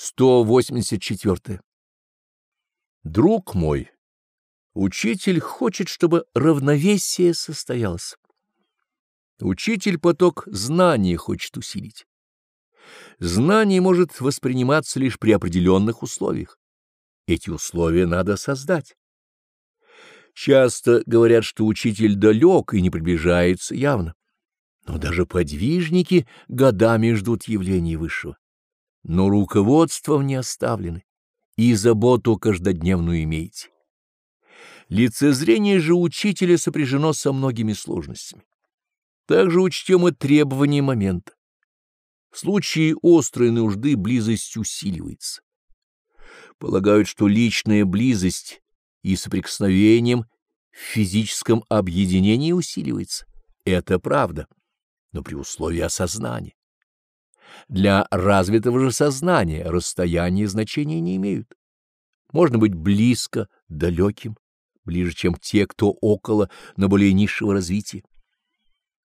184. Друг мой, учитель хочет, чтобы равновесие состоялось. Учитель поток знаний хочет усилить. Знание может восприниматься лишь при определенных условиях. Эти условия надо создать. Часто говорят, что учитель далек и не приближается явно. Но даже подвижники годами ждут явления высшего но руководством не оставлены, и заботу каждодневную имеете. Лицезрение же учителя сопряжено со многими сложностями. Также учтем и требования момента. В случае острой нужды близость усиливается. Полагают, что личная близость и соприкосновением в физическом объединении усиливается. Это правда, но при условии осознания. Для развитого же сознания расстояния значения не имеют. Можно быть близко, далеким, ближе, чем те, кто около, на более низшего развития.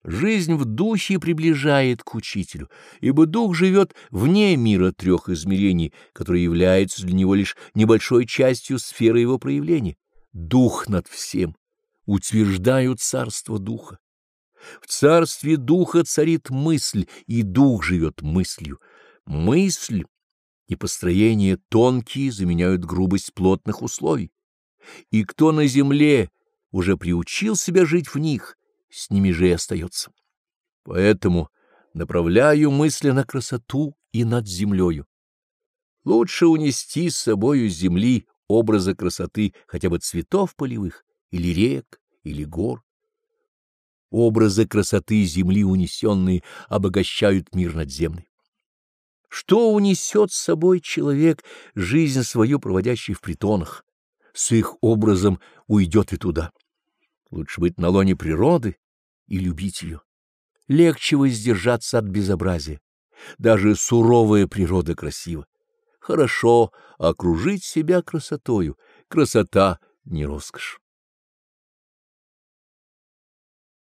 Жизнь в духе приближает к учителю, ибо дух живет вне мира трех измерений, которые являются для него лишь небольшой частью сферы его проявления. Дух над всем, утверждают царство духа. В царстве духа царит мысль, и дух живет мыслью. Мысль и построение тонкие заменяют грубость плотных условий. И кто на земле уже приучил себя жить в них, с ними же и остается. Поэтому направляю мысли на красоту и над землею. Лучше унести с собою с земли образы красоты хотя бы цветов полевых, или рек, или гор. Образы красоты земли унесенные обогащают мир надземный. Что унесет с собой человек, жизнь свою проводящий в притонах? С их образом уйдет и туда. Лучше быть на лоне природы и любить ее. Легче воздержаться от безобразия. Даже суровая природа красива. Хорошо окружить себя красотою. Красота — не роскошь.